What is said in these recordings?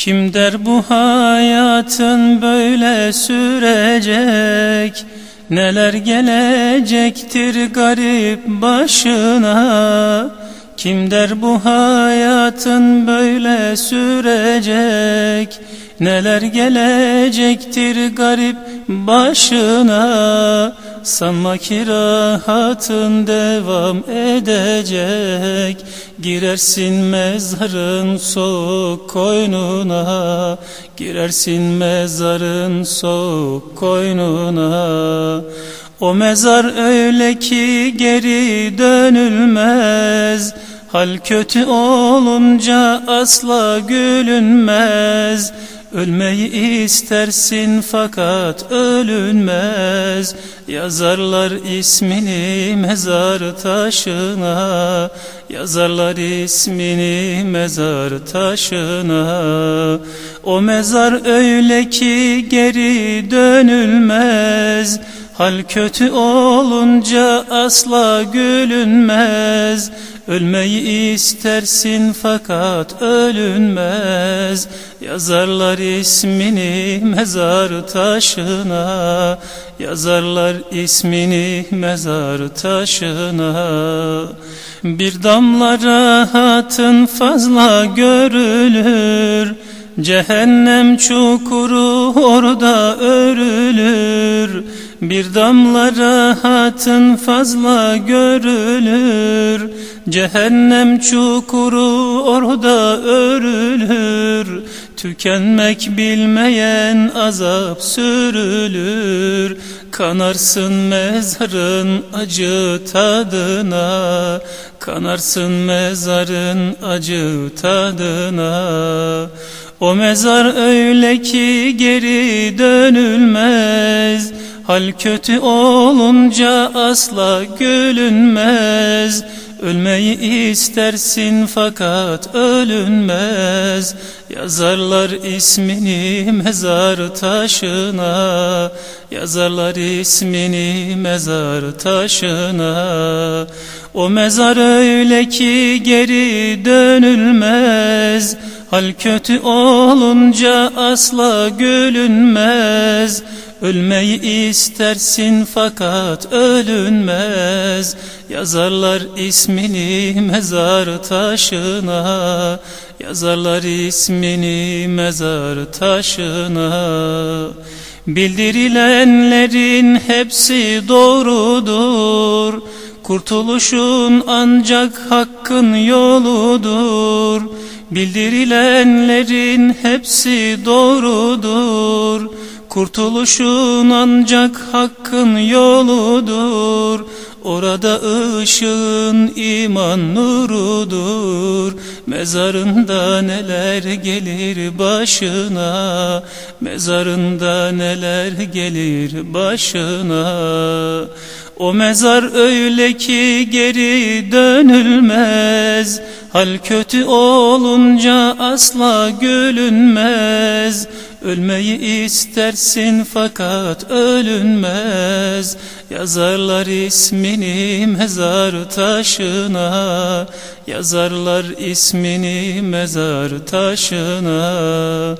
Kim der bu hayatın böyle sürecek? Neler gelecektir garip başına? Kim der bu hayatın böyle sürecek? Neler gelecektir garip başına Sanma ki rahatın devam edecek. Girersin mezarın soğuk koynuna Girersin mezarın soğuk koynuna. O mezar öyle ki geri dönülmez Hal kötü olunca asla gülünmez Ölmeyi istersin fakat ölünmez. Yazarlar ismini mezar taşına. Yazarlar ismini mezar taşına. O mezar öyle ki geri dönülmez. Hal kötü olunca asla gülünmez Ölmeyi istersin fakat ölünmez. Yazarlar ismini mezar taşına. Yazarlar ismini mezar taşına. Bir damla rahatın fazla görülür. Cehennem çukuru orada örülür Bir damla rahatın fazla görülür. Cehennem çukuru orada örülür. Tükenmek bilmeyen azap sürülür. Kanarsın mezarın acı tadına. Kanarsın mezarın acı tadına. O mezar öyle ki geri dönülmez Hal kötü olunca asla gülünmez. Ölmeyi istersin fakat ölünmez. Yazarlar ismini mezar taşına. Yazarlar ismini mezar taşına. O mezar öyle ki geri dönülmez Hal kötü olunca asla gülünmez. Ölmeyi istersin fakat ölünmez. Yazarlar ismini mezar taşına. Yazarlar ismini mezar taşına. Bildirilenlerin hepsi doğrudur. Kurtuluşun ancak hakkın yoludur Bildirilenlerin hepsi doğrudur. Kurtuluşun ancak hakkın yoludur Orada ışığın iman nurudur. Mezarında neler gelir başına? Mezarında neler gelir başına? O mezar öyle ki geri dönülmez. Hal kötü olunca asla gülünmez Ölmeyi istersin fakat ölünmez. Yazarlar ismini mezar taşına. Yazarlar ismini mezar taşına.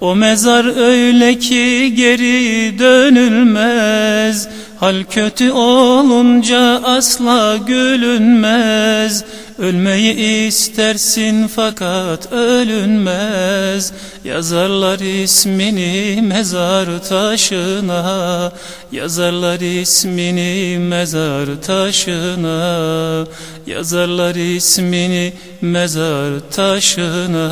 O mezar öyle ki geri dönülmez Hal kötü olunca asla gülünmez. Ölmeyi istersin fakat ölünmez. Yazarlar ismini mezar taşına. Yazarlar ismini mezar taşına. Yazarlar ismini mezar taşına